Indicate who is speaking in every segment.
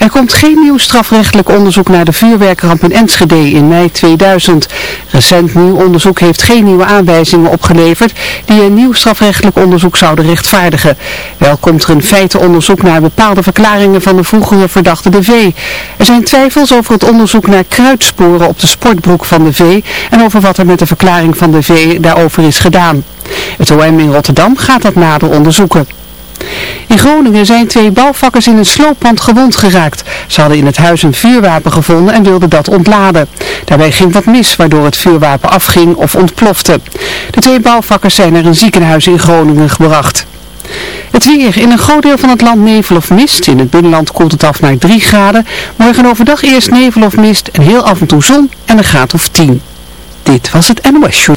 Speaker 1: Er komt geen nieuw strafrechtelijk onderzoek naar de vuurwerkramp in Enschede in mei 2000. Recent nieuw onderzoek heeft geen nieuwe aanwijzingen opgeleverd die een nieuw strafrechtelijk onderzoek zouden rechtvaardigen. Wel komt er een feitenonderzoek naar bepaalde verklaringen van de vroegere verdachte De V. Er zijn twijfels over het onderzoek naar kruidsporen op de sportbroek van De V en over wat er met de verklaring van De V daarover is gedaan. Het OM in Rotterdam gaat dat nader onderzoeken. In Groningen zijn twee bouwvakkers in een slooppand gewond geraakt. Ze hadden in het huis een vuurwapen gevonden en wilden dat ontladen. Daarbij ging wat mis, waardoor het vuurwapen afging of ontplofte. De twee bouwvakkers zijn naar een ziekenhuis in Groningen gebracht. Het weer. In een groot deel van het land nevel of mist. In het binnenland koelt het af naar 3 graden. Morgen overdag eerst nevel of mist en heel af en toe zon en een graad of 10. Dit was het NOS Show.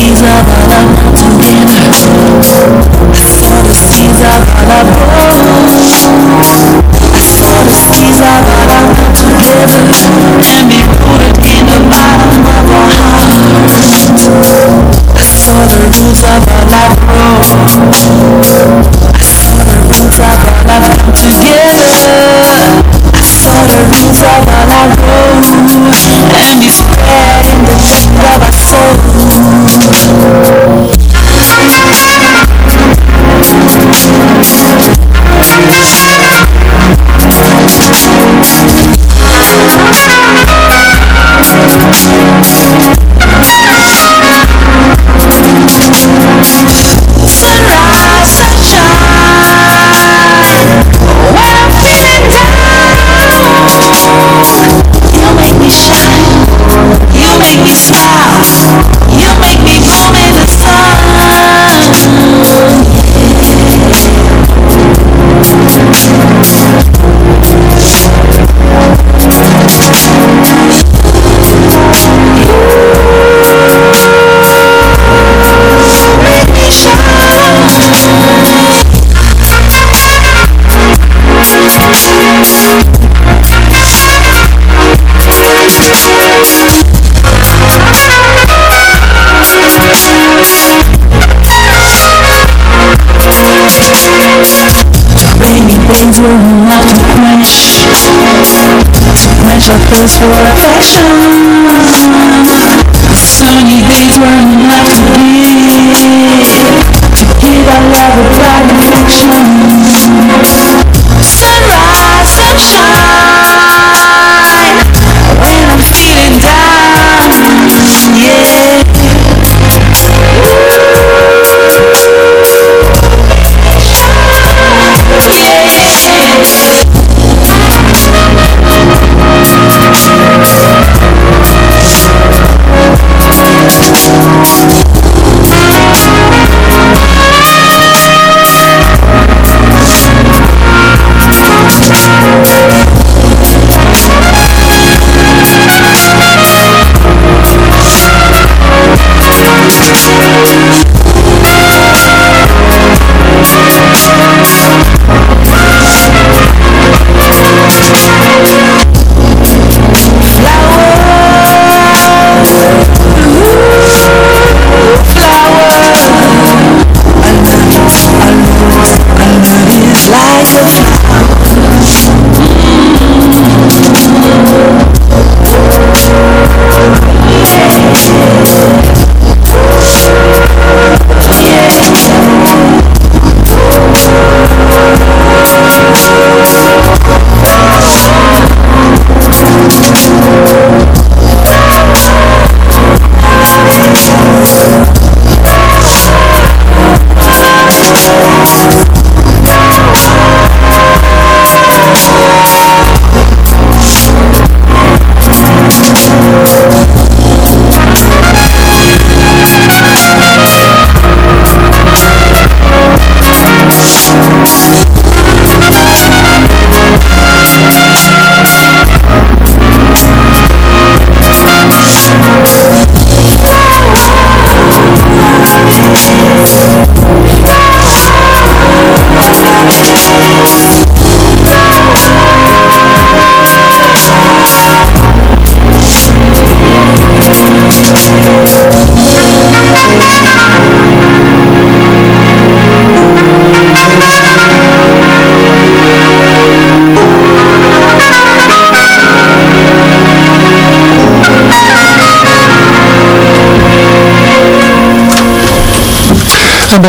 Speaker 2: saw the seeds of our love together. I saw the seeds of our love grow. I saw the seeds of our love together and be rooted in the bottom of our hearts. I saw the roots of our searching for affection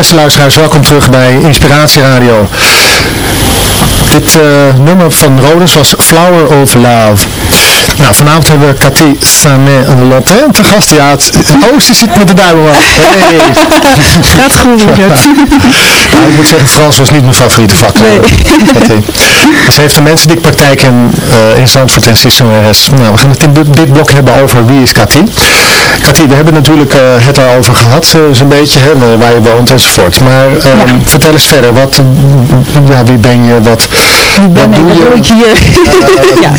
Speaker 3: beste luisteraars, welkom terug bij Inspiratie Radio. Dit uh, nummer van Rodens was Flower of Love. Nou, vanavond hebben we Cathy Samet-Lotte te gast. Ja, het, oosten zit met de af. Hey.
Speaker 4: Gaat goed,
Speaker 3: nou, Ik moet zeggen, Frans was niet mijn favoriete vak. Nee. Ze heeft een mensendiekpraktijk in, uh, in Zandvoort en Sissenares. Nou, we gaan het in dit blok hebben over wie is Cathy. Cathy, we hebben natuurlijk uh, het over gehad, uh, zo'n beetje, hè, waar je woont enzovoort. Maar ja. vertel eens verder, wat, ja, wie ben je, wat, wat doe je?
Speaker 4: je
Speaker 3: ja.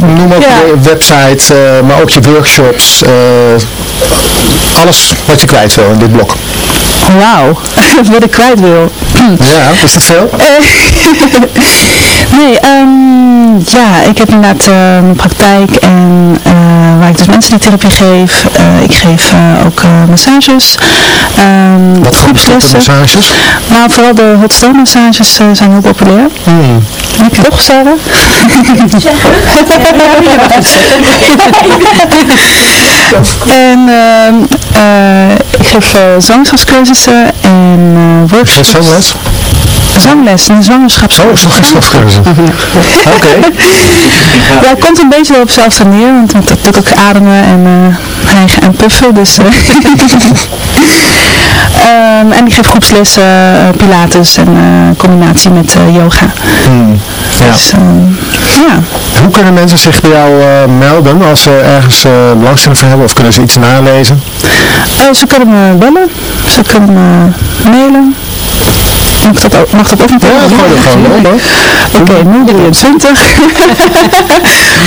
Speaker 3: Noem ook je website, maar ook je workshops, alles wat je kwijt wil in dit blok.
Speaker 4: Wauw, wat ik kwijt wil.
Speaker 3: ja, is dat veel?
Speaker 4: nee, um, ja, ik heb inderdaad een praktijk en waar ik dus mensen die therapie geef. Uh, ik geef uh, ook uh, massages. Um,
Speaker 3: Wat voor massages?
Speaker 4: Nou, vooral de hot stone massages zijn heel populair.
Speaker 3: Mm.
Speaker 4: Toch, Sarah? en uh, ik geef zwangerschapscursussen en workshops.
Speaker 3: Zangles?
Speaker 4: Een zwangerschapscursus.
Speaker 3: Oh, zwangerschapscursus. Oké.
Speaker 4: Ja, het komt een beetje op hetzelfde neer, want dat ik ook ademen en uh, hijgen en puffen. Dus, uh, um, en ik geef groepslessen, uh, pilates en combinatie met yoga.
Speaker 3: Hmm. Ja.
Speaker 4: Dus, um, ja.
Speaker 3: Hoe kunnen mensen zich bij jou melden als ze ergens belangstelling voor hebben of kunnen ze iets nalezen?
Speaker 4: ze kunnen me bellen, ze kunnen me mailen. Mag dat ook, mag dat ook niet?
Speaker 3: Ja, gewoon onder.
Speaker 4: Oké, 023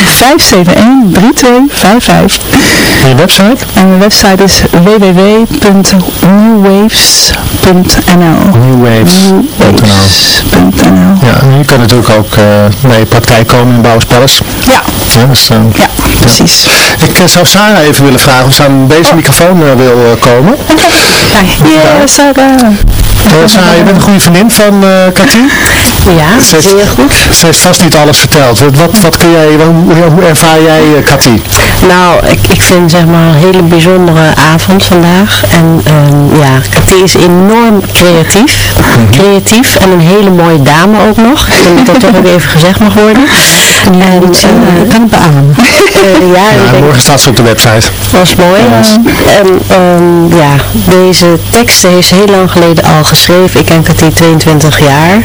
Speaker 4: 571 3255.
Speaker 3: En je website?
Speaker 4: En mijn website is www.newwaves.nl
Speaker 3: Newwaves.nl Ja, en je kan natuurlijk ook uh, naar je praktijk komen in Bouwers Palace.
Speaker 4: Ja.
Speaker 3: Ja, dus, uh,
Speaker 4: ja precies.
Speaker 3: Ja. Ik uh, zou Sarah even willen vragen of ze aan deze oh. microfoon wil komen.
Speaker 4: Ja, Sarah.
Speaker 3: Uh, Sarah, je bent een goede vriendin van uh, Cathy?
Speaker 4: Ja,
Speaker 3: ze heeft,
Speaker 4: heel goed.
Speaker 3: Ze heeft vast niet alles verteld. Wat, wat kun jij, hoe, hoe ervaar jij uh, Cathy?
Speaker 5: Nou, ik, ik vind zeg maar een hele bijzondere avond vandaag. En um, ja, Cathy is enorm creatief. Mm -hmm. Creatief en een hele mooie dame ook nog. Ik vind dat dat toch ook even gezegd mag worden.
Speaker 4: En uh, kan het beamen.
Speaker 5: ja,
Speaker 3: ja
Speaker 5: denk,
Speaker 3: morgen staat ze op de website.
Speaker 5: Dat is mooi. Ja. En um, ja, deze teksten heeft ze heel lang geleden al geschreven. Ik ken Cathy 22 jaar.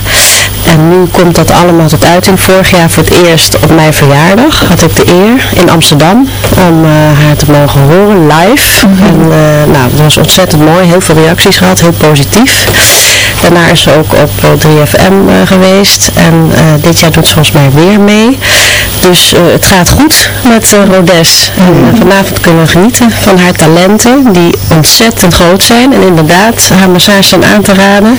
Speaker 5: En nu komt dat allemaal tot uiting. Vorig jaar voor het eerst op mijn verjaardag had ik de eer in Amsterdam om uh, haar te mogen horen live. Mm -hmm. En uh, nou, dat was ontzettend mooi. Heel veel reacties gehad, heel positief. Daarna is ze ook op 3FM uh, geweest. En dit jaar doet ze volgens mij weer mee. Dus het gaat goed met Rodes. En vanavond kunnen we genieten van haar talenten die ontzettend groot zijn. En inderdaad, haar massage zijn aan te raden.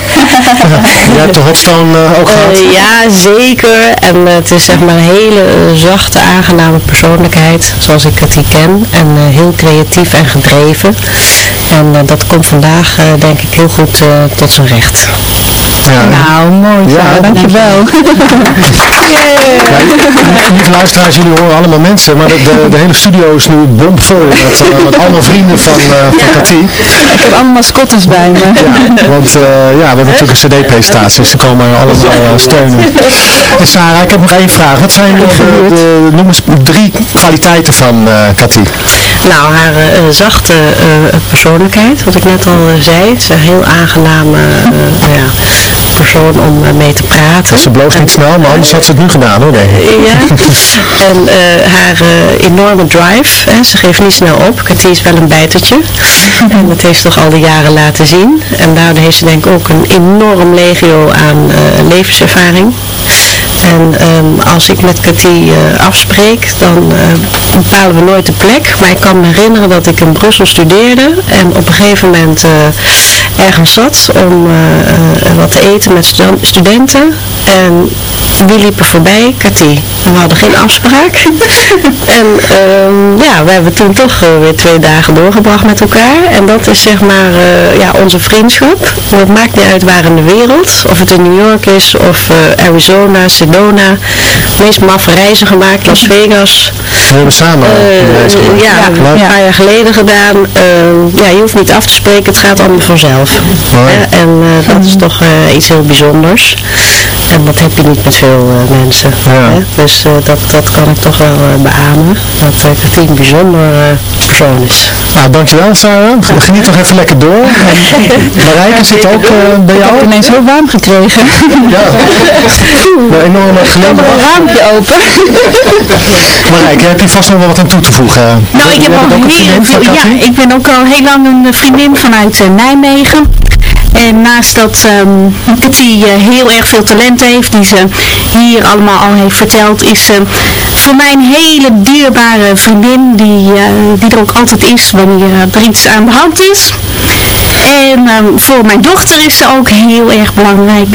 Speaker 3: Je hebt de hotstone ook gehad?
Speaker 5: Uh, ja, zeker. En uh, het is zeg maar een hele uh, zachte, aangename persoonlijkheid, zoals ik het hier ken. En heel creatief en gedreven. En dat komt vandaag, denk ik, heel goed tot zijn recht.
Speaker 3: Ja.
Speaker 4: Nou, mooi. Ja, ja dankjewel.
Speaker 3: ja, lieve luisteraars, jullie horen allemaal mensen, maar de, de, de hele studio is nu bomvol met, uh, met allemaal vrienden van, uh, van Cathy.
Speaker 4: Ik heb allemaal mascottes bij me.
Speaker 3: Ja, want uh, ja, we hebben natuurlijk een cd-presentatie, dus ze komen allemaal steunen. En Sarah, ik heb nog één vraag. Wat zijn de, de, noem eens drie kwaliteiten van Cathy?
Speaker 5: Nou, haar zachte persoonlijkheid, wat ik net al zei. Ze is een heel aangename ja, persoon om mee te praten.
Speaker 3: Ze bloost niet snel, maar anders had ze het nu gedaan hoor. Nee.
Speaker 5: Ja, en uh, haar uh, enorme drive, hè, ze geeft niet snel op. Cathy is wel een bijtertje. en dat heeft ze toch al die jaren laten zien. En daardoor heeft ze denk ik ook een enorm legio aan levenservaring. En um, als ik met Cathy uh, afspreek, dan uh, bepalen we nooit de plek. Maar ik kan me herinneren dat ik in Brussel studeerde en op een gegeven moment uh, ergens zat om wat te eten met stu studenten. En wie liepen voorbij? Cathy. We hadden geen afspraak. en um, ja, we hebben toen toch weer twee dagen doorgebracht met elkaar. En dat is zeg maar ja, onze vriendschap. Het maakt niet uit waar in de wereld. Of het in New York is of Arizona, Sedona. meest maffe reizen gemaakt. Las Vegas.
Speaker 2: We hebben samen
Speaker 5: Eh, ja,
Speaker 2: Leuk.
Speaker 5: een paar jaar geleden gedaan. Eh, ja, je hoeft niet af te spreken, het gaat allemaal vanzelf.
Speaker 2: Mooi.
Speaker 5: Hè, En eh, dat is toch eh, iets heel bijzonders. En dat heb je niet met veel eh, mensen.
Speaker 2: Ja.
Speaker 5: Hè? Dus eh, dat, dat kan ik toch wel eh, beamen. Dat uh, Katrien een bijzonder persoon is.
Speaker 2: Nou, dankjewel Sarah. Geniet nog even lekker door. Marijke zit ook eh, bij
Speaker 4: Ik heb
Speaker 2: jou.
Speaker 4: ineens heel warm gekregen.
Speaker 2: Ja. Een enorme glimlach.
Speaker 4: raampje open.
Speaker 2: Marijke, heb je vast nog wel wat aan toe te voegen?
Speaker 6: Nou, ik heb al
Speaker 2: een
Speaker 6: heel, ja, ik ben ook al heel lang een vriendin vanuit eh, Nijmegen. En naast dat um, eh, heel erg veel talent heeft, die ze hier allemaal al heeft verteld, is ze voor mij een hele dierbare vriendin die, eh, die er ook altijd is wanneer er iets aan de hand is. En ehm, voor mijn dochter is ze ook heel erg belangrijk.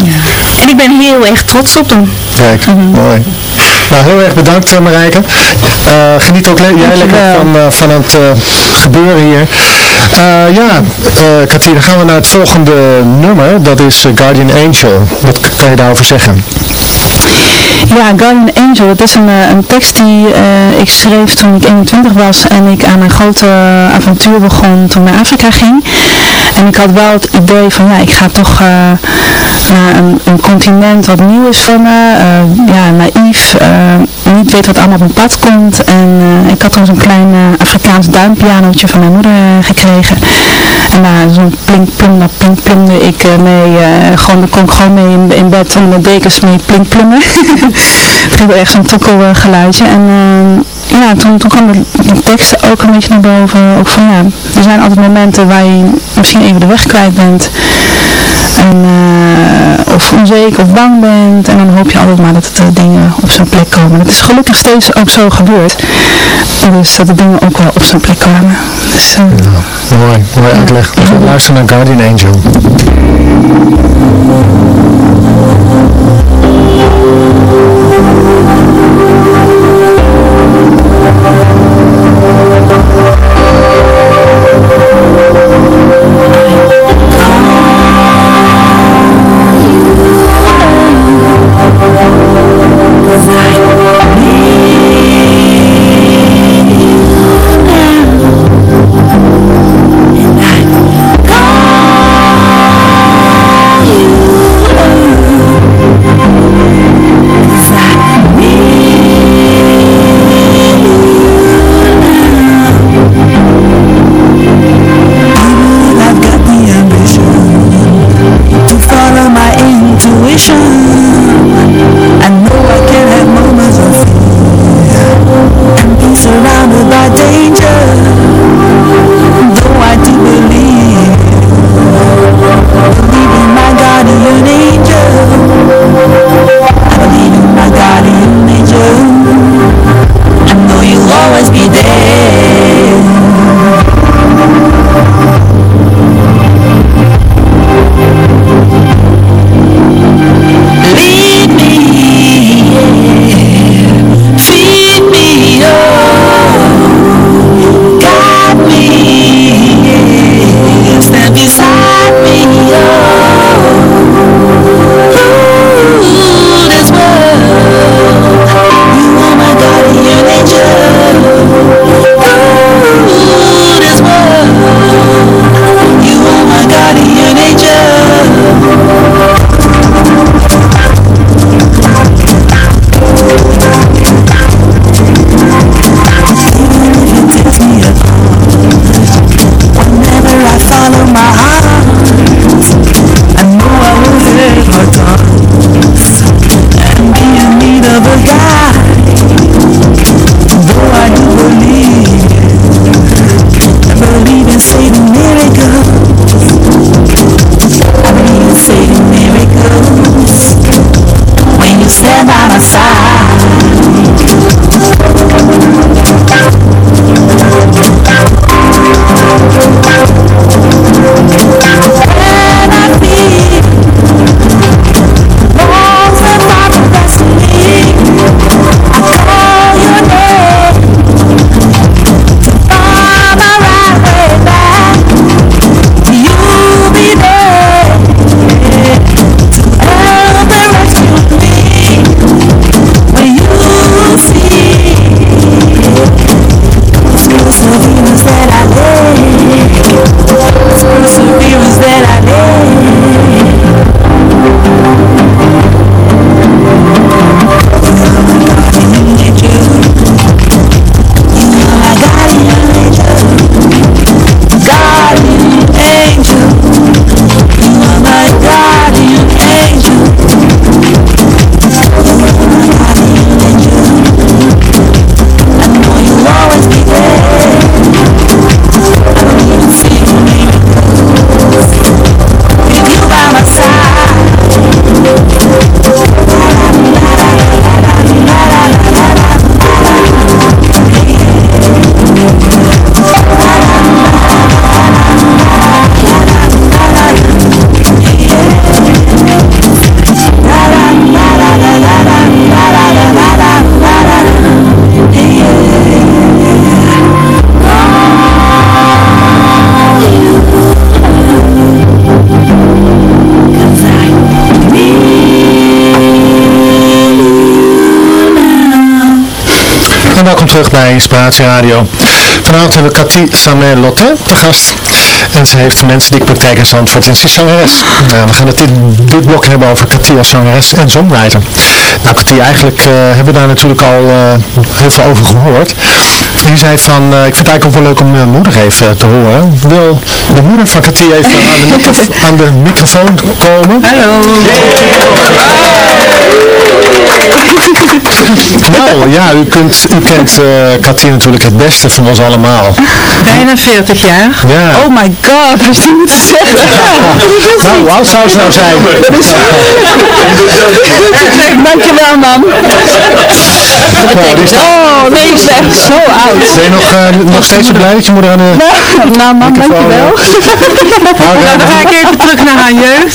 Speaker 6: En ik ben heel erg trots op hem.
Speaker 2: Kijk, mooi. Nou, heel erg bedankt eh, Marijke. Eh, geniet ook le- jij lekker van, eh, van het gebeuren hier. Ja, Katrien, dan gaan we naar het volgende nummer. Dat is Guardian Angel. Wat kan je daarover zeggen?
Speaker 4: Ja, Guardian Angel, dat is een, een tekst die ik schreef toen ik 21 was en ik aan een grote avontuur begon toen ik naar Afrika ging. En ik had wel het idee van, ja, ik ga toch een, een continent wat nieuw is voor me. eh, ja, naïef, eh, niet weet wat allemaal op mijn pad komt. En eh, ik had toen zo'n klein Afrikaans duimpianootje van mijn moeder gekregen. En daar zo'n plink plum, plink plumde ik mee, gewoon, daar kon ik gewoon mee in, in bed onder mijn dekens mee plink plummen. het ging echt zo'n tokkelgeluidje. En ja, toen, kwam de, de teksten ook een beetje naar boven. Ook van ja, er zijn altijd momenten waar je misschien even de weg kwijt bent. En, eh, of onzeker of bang bent. En dan hoop je altijd maar dat de dingen op zijn plek komen. Dat is gelukkig steeds ook zo gebeurd. Dus dat de dingen ook wel op zijn plek kwamen. Dus, eh,
Speaker 2: Mooi, mooi uitleg. Luisteren naar Guardian Angel.
Speaker 3: Terug bij Inspiratie Radio. Vanavond hebben we Cathy Samer Lotte te gast. En ze heeft een mensendikpraktijk in Zandvoort en ze is zangeres. Nou, we gaan het in dit blok hebben over Cathy als zangeres en songwriter. Nou Cathy, eigenlijk eh, hebben we daar natuurlijk al eh, heel veel over gehoord. En je zei van, ik vind het eigenlijk ook wel leuk om mijn moeder even te horen. Wil de moeder van Cathy even aan de, microf- aan de microfoon komen?
Speaker 7: Hallo.
Speaker 3: Nou ja, u, kunt, u kent Cathy natuurlijk het beste van ons allemaal.
Speaker 7: Bijna 40 jaar.
Speaker 3: Ja.
Speaker 4: Oh my god, wat je moet zeggen.
Speaker 3: Nou, oud zou ze nou zijn?
Speaker 4: Dankjewel man.
Speaker 3: Nou, is
Speaker 4: Oh, nee, je is echt zo oud.
Speaker 3: Ben je nog, eh, nog steeds zo blij dat je moeder aan de...
Speaker 4: Nou man, dankjewel.
Speaker 3: Nou,
Speaker 7: Nou, dan ga ik even terug naar haar jeugd.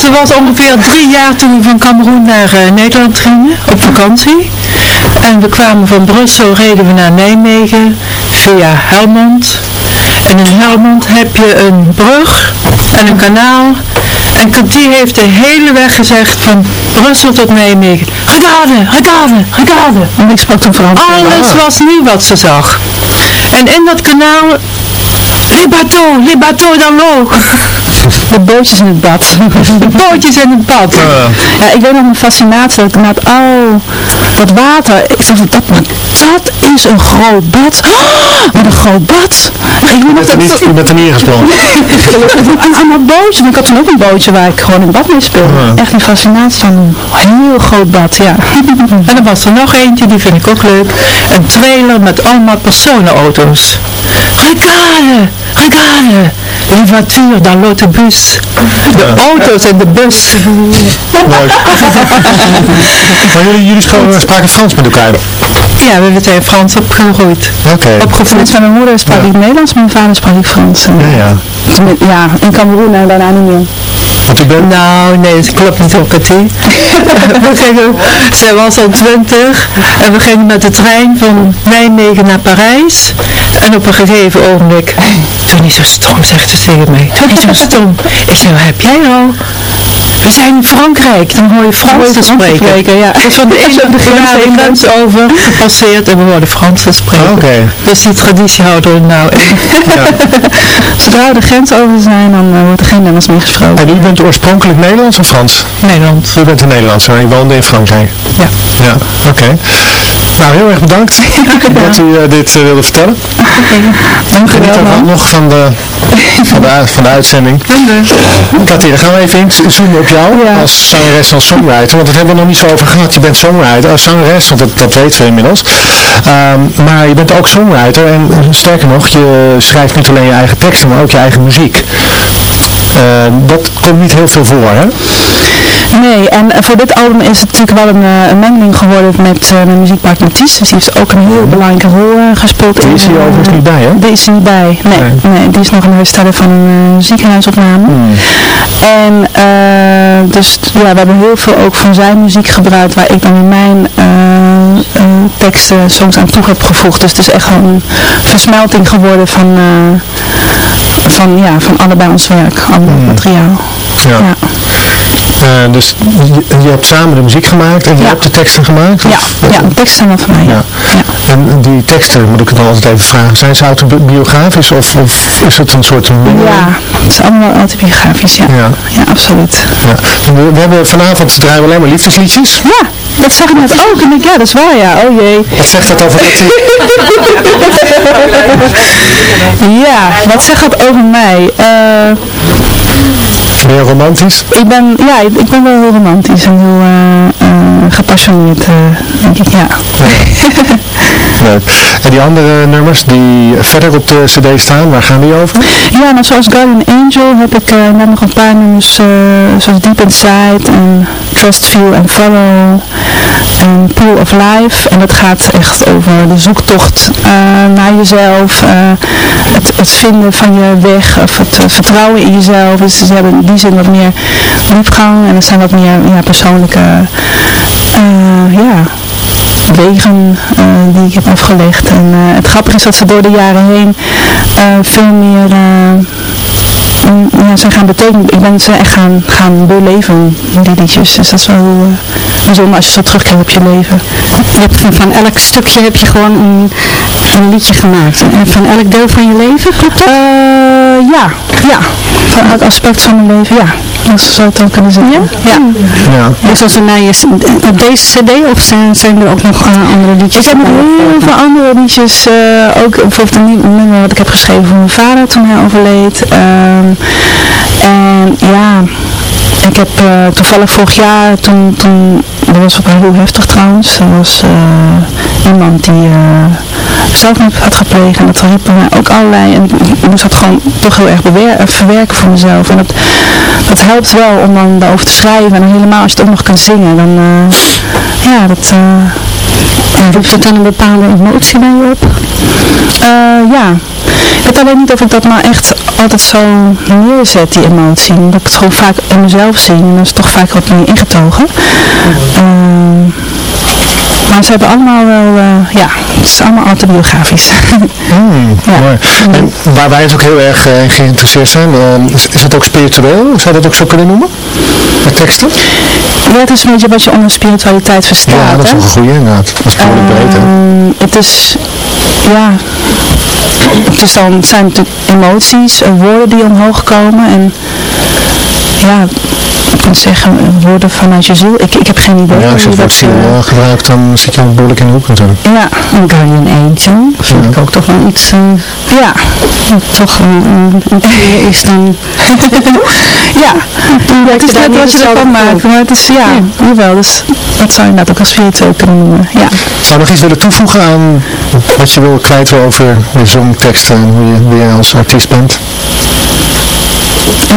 Speaker 7: Ze was ongeveer drie jaar toen we van Cameroen naar eh, Nederland gingen, op vakantie. En we kwamen van Brussel, reden we naar Nijmegen via Helmond. En in Helmond heb je een brug en een kanaal. En Cathy heeft de hele weg gezegd van Brussel tot Nijmegen. Regarde, regarde, regarde.
Speaker 4: En ik sprak toen Frans.
Speaker 7: Alles was nieuw wat ze zag. En in dat kanaal, les bateaux, les bateaux dans l'eau.
Speaker 4: De bootjes in het bad.
Speaker 7: De bootjes in het bad.
Speaker 4: Ja, ik weet nog mijn fascinatie. Dat ik dacht, oh, dat water. Ik dacht, dat, dat is een groot bad. Oh, wat een groot bad. Ik
Speaker 3: Je
Speaker 4: dat,
Speaker 3: bent er niet, je bent er niet ingesprongen.
Speaker 4: aan, aan dat bootje. Ik had toen ook een bootje waar ik gewoon in bad mee speelde. Echt een fascinatie van een heel groot bad, ja.
Speaker 7: En er was er nog eentje, die vind ik ook leuk. Een trailer met allemaal personenauto's. Regarde, regarde. Les voitures dans l'autobus. De auto's en de bus.
Speaker 3: Leuk. Maar jullie, jullie spraken, spraken Frans met elkaar?
Speaker 7: Ja, we zijn Frans opgegroeid.
Speaker 3: Oké.
Speaker 4: Opgevoed van mijn moeder sprak ik Nederlands, mijn vader sprak ik Frans. En,
Speaker 3: Ja, ja.
Speaker 4: ja, in Cameroen en daarna niet meer.
Speaker 3: Want u bent...
Speaker 7: Nou, nee, dat klopt niet op Cathy. we gingen, zij was al twintig en we gingen met de trein van Nijmegen naar Parijs. En op een gegeven ogenblik, doe niet zo stom, zegt ze tegen mij. Doe niet zo stom. Ik zeg, wat heb jij al? We zijn in Frankrijk, dan hoor je Frans te spreken.
Speaker 4: spreken, ja.
Speaker 7: Dus van de ene de grens, over gepasseerd en we worden Frans te spreken.
Speaker 3: Oké.
Speaker 7: Dus die traditie houden we nou in.
Speaker 4: Zodra we de grens over zijn, dan eh, wordt er geen Nederlands meer gesproken.
Speaker 3: En u bent oorspronkelijk Nederlands of Frans?
Speaker 7: Nederland.
Speaker 3: U bent een Nederlandse, maar u woonde in Frankrijk.
Speaker 7: Ja.
Speaker 3: Ja, oké. Nou, heel erg bedankt dat u eh, dit eh, wilde vertellen.
Speaker 4: Dank u wel,
Speaker 3: nog van de, van de, van de uitzending. Cathy, dan gaan we even inzoomen op jou
Speaker 4: Ja.
Speaker 3: als zangeres en songwriter. Want dat hebben we nog niet zo over gehad. Je bent songwriter, als zangeres, want dat, dat weten we inmiddels. Ehm, maar je bent ook songwriter en eh, sterker nog, je schrijft niet alleen je eigen teksten, maar ook je eigen muziek. Eh, dat komt niet heel veel voor, hè?
Speaker 4: Nee, en eh, voor dit album is het natuurlijk wel een, eh, een mengeling geworden met mijn muziekpartner Ties. Dus die heeft ook een heel belangrijke rol gespeeld.
Speaker 3: Die is hier overigens niet bij, hè?
Speaker 4: Die is er niet bij, nee.
Speaker 3: Nee.
Speaker 4: nee. die is nog een hersteller van een uh, ziekenhuisopname.
Speaker 3: Hmm.
Speaker 4: En eh, dus ja, we hebben heel veel ook van zijn muziek gebruikt, waar ik dan in mijn teksten songs aan toe heb gevoegd. Dus het is echt gewoon een versmelting geworden van, eh, van, ja, van allebei ons werk, allemaal materiaal.
Speaker 3: Ja.
Speaker 4: Ja.
Speaker 3: Eh, dus je, je hebt samen de muziek gemaakt en je
Speaker 4: Ja.
Speaker 3: hebt de teksten gemaakt?
Speaker 4: Ja,
Speaker 3: of-
Speaker 4: ja, de teksten zijn van mij. Ja.
Speaker 3: Ja. En die teksten, moet ik het dan altijd even vragen, zijn ze autobiografisch of, of is het een soort...
Speaker 4: Ja, het is allemaal autobiografisch, ja.
Speaker 3: Ja.
Speaker 4: Ja, absoluut.
Speaker 3: Ja. We, we hebben vanavond draaien we alleen maar liefdesliedjes.
Speaker 4: Ja, dat zeg ik net ook. En ik, ja, dat is waar, ja. Oh jee.
Speaker 3: Wat zegt dat over dat
Speaker 4: Ja, wat zegt dat over mij? Eh,
Speaker 3: Ben je romantisch?
Speaker 4: ik ben, ja, ik, ik ben wel heel romantisch en heel eh, eh, gepassioneerd, eh, denk ik, ja.
Speaker 3: Leuk. En die andere nummers die verder op de cd staan, waar gaan die over?
Speaker 4: Ja, nou zoals Guardian Angel heb ik net nog een paar nummers, zoals Deep Inside en Trust View and Follow en Pool of Life. En dat gaat echt over de zoektocht eh, naar jezelf, eh, het, het vinden van je weg, of het eh, vertrouwen in jezelf. Dus ze hebben in die zin wat meer diepgang en er zijn wat meer ja, persoonlijke ja, wegen die ik heb afgelegd. En het grappige is dat ze door de jaren heen veel meer, mm, ja, zijn gaan betekenen. Ik ben ze echt gaan, gaan beleven, die liedjes. Dus dat is wel bijzonder als je zo terugkijkt op je leven.
Speaker 6: Je hebt van, van elk stukje heb je gewoon een, een liedje gemaakt. En van elk deel van je leven, klopt dat?
Speaker 4: Eh, ja, ja. Van elk aspect van mijn leven, ja. Dat zou het ook kunnen zeggen. Ja?
Speaker 3: Ja.
Speaker 6: Dus als we naar je, op deze cd of zijn, zijn er ook nog eh, andere liedjes?
Speaker 4: Ik heb nog heel veel andere liedjes, eh, ook bijvoorbeeld een nummer wat ik heb geschreven voor mijn vader toen hij overleed. Ehm, en ja, ik heb eh, toevallig vorig jaar, toen, toen, dat was ook heel heftig trouwens, er was eh, iemand die eh, zelfmoord had gepleegd en dat riepen mij ook allerlei, en ik moest dat gewoon toch heel erg eh, verwerken voor mezelf. En dat, dat helpt wel om dan daarover te schrijven en helemaal als je het ook nog kan zingen, dan eh, ja, dat...
Speaker 6: En roept het dan een bepaalde emotie bij je op?
Speaker 4: Ja. Ik weet alleen niet of ik dat nou echt altijd zo neerzet, die emotie. Omdat ik het gewoon vaak in mezelf zie. En dat is toch vaak wat meer ingetogen. Ehm, maar ze hebben allemaal wel, eh, ja, het is allemaal autobiografisch.
Speaker 3: Hmm,
Speaker 4: Ja.
Speaker 3: mooi. En waar wij dus ook heel erg eh, geïnteresseerd zijn, eh, is, is het ook spiritueel? Zou je dat ook zo kunnen noemen? Met teksten?
Speaker 4: ja, het is een beetje wat je onder spiritualiteit verstaat.
Speaker 3: Ja, dat is ook een goede inderdaad. Dat is hè?
Speaker 4: Ehm, het is, ja, het is dan, zijn natuurlijk emoties, eh, woorden die omhoog komen en ja, je kunt zeggen eh, woorden vanuit je ziel. Ik, ik heb geen idee.
Speaker 3: Ja, als je het ziel
Speaker 4: eh,
Speaker 3: eh, gebruikt, dan zit je behoorlijk in de hoek natuurlijk.
Speaker 4: ja,
Speaker 6: Een Guardian Angel, vind ik ook toch wel iets, eh,
Speaker 4: ja,
Speaker 6: toch een, is dan...
Speaker 4: ja. ja het is net
Speaker 6: niet
Speaker 4: wat je ervan maakt, maar het is, ja, jawel, dus dat zou je inderdaad ook als spiritueel kunnen noemen, ja.
Speaker 3: Zou je nog iets willen toevoegen aan wat je wil kwijt wil over de zongteksten en hoe je, wie je als artiest bent?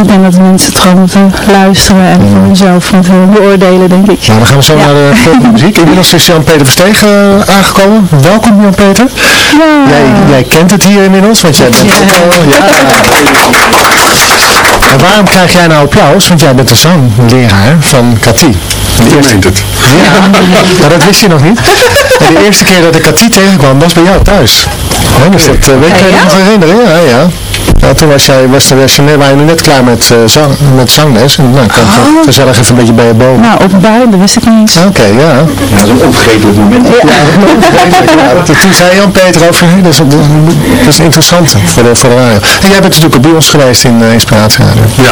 Speaker 4: Ik denk dat de mensen het gewoon moeten luisteren en voor hunzelf moeten beoordelen, denk ik.
Speaker 3: Nou, dan gaan we zo
Speaker 4: Ja.
Speaker 3: naar de volgende muziek. Inmiddels is Jan-Peter Versteeg eh, aangekomen. Welkom Jan-Peter. Jij, jij kent het hier inmiddels, want jij bent ook al... Ja. En waarom krijg jij nou applaus? Want jij bent de zangleraar van Cathy.
Speaker 8: Je meent het.
Speaker 3: Ja, maar dat wist je nog niet. En de eerste keer dat ik Cathy tegenkwam was bij jou thuis. Ja, dus dat eh, weet je je nog herinneren? Ja, ja. Ja, toen was jij, was, was je net, waren jullie net klaar met, eh, zang, met zangles. En nou, ik kwam
Speaker 4: Oh.
Speaker 3: gezellig even een beetje bij je boven.
Speaker 4: Nou, openbaar, dat wist ik niet eens.
Speaker 3: Oké, ja.
Speaker 8: Dat is een onvergetelijk moment.
Speaker 3: Ja, toen- toen zei Jan-Peter over, hè, dat is, dat is interessant voor de, voor de radio. En jij bent natuurlijk ook bij ons geweest in uh, Inspiratieradio.
Speaker 8: Ja.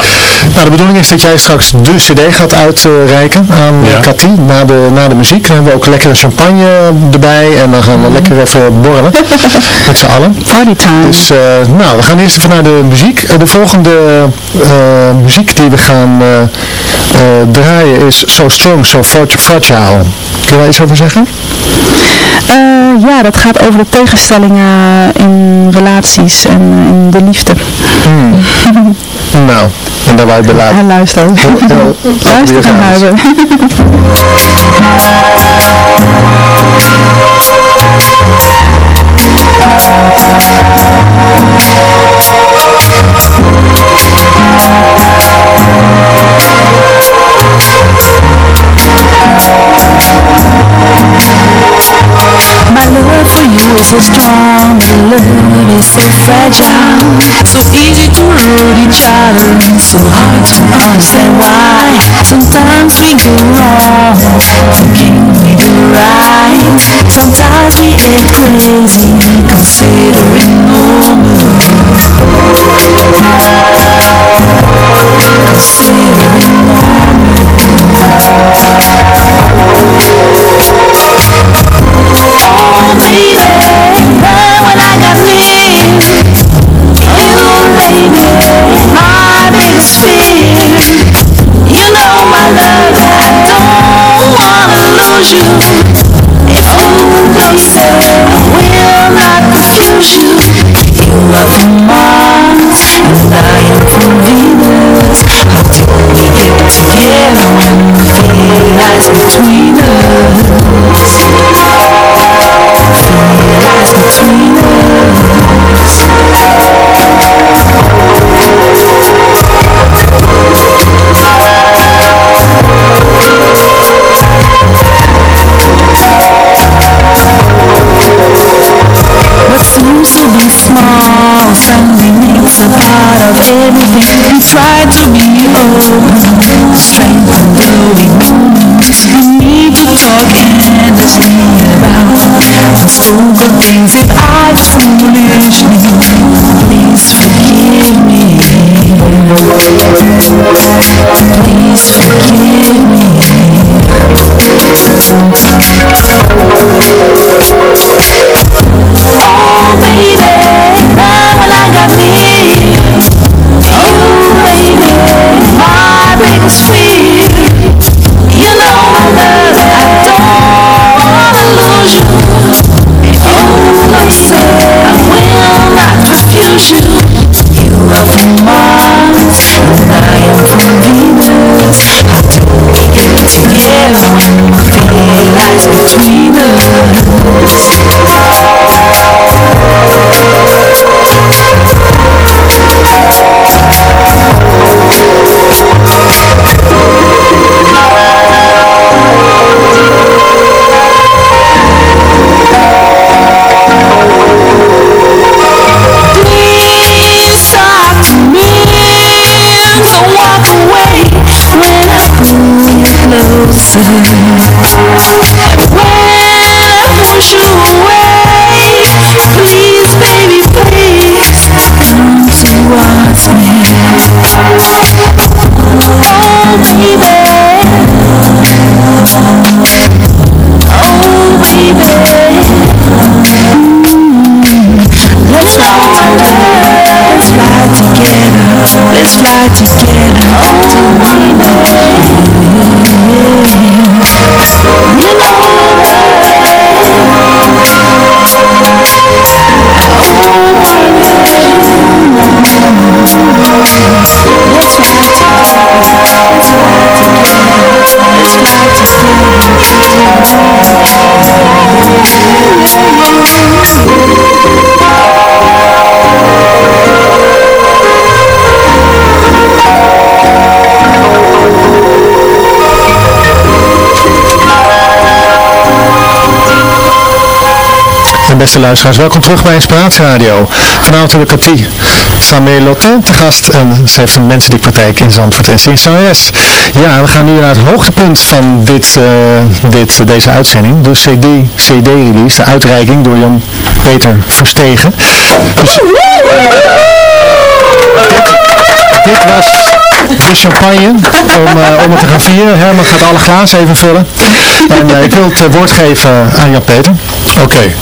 Speaker 3: Nou, de bedoeling is dat jij straks de cd gaat uitreiken aan
Speaker 8: Ja.
Speaker 3: ja. Cathy, na de, na de muziek. Dan hebben we ook lekker een champagne erbij en dan gaan we lekker even borrelen met z'n allen.
Speaker 4: Party time.
Speaker 3: Dus, eh, nou, we gaan eerst even naar de muziek. Eh, de volgende eh, muziek die we gaan eh, draaien is So Strong, So Frag- Fragile. Kun je daar iets over zeggen?
Speaker 4: Ja, dat gaat over de tegenstellingen in relaties en in de liefde.
Speaker 3: Nou, en daar je belaten.
Speaker 4: En luister. Luister en. huilen.
Speaker 2: My love for you is so strong, your love is so fragile So easy to hurt each other, so hard to understand why. Sometimes we go wrong, thinking we do right. Sometimes we act crazy, considering normal. Considering Oh
Speaker 3: beste luisteraars, welkom terug bij Inspiratieradio. Vanavond heb ik Cathy Samelotte te gast. En ze heeft een mensendikpraktijk in Zandvoort en CSRS. Ja, we gaan nu naar het hoogtepunt van dit, eh, dit, deze uitzending. De CD, CD-release, de uitreiking door Jan Peter Verstegen. Dus, dit was de champagne om, eh, om het te gaan vieren. Herman gaat alle glazen even vullen. En eh, ik wil het woord geven aan Jan Peter.
Speaker 8: Oké.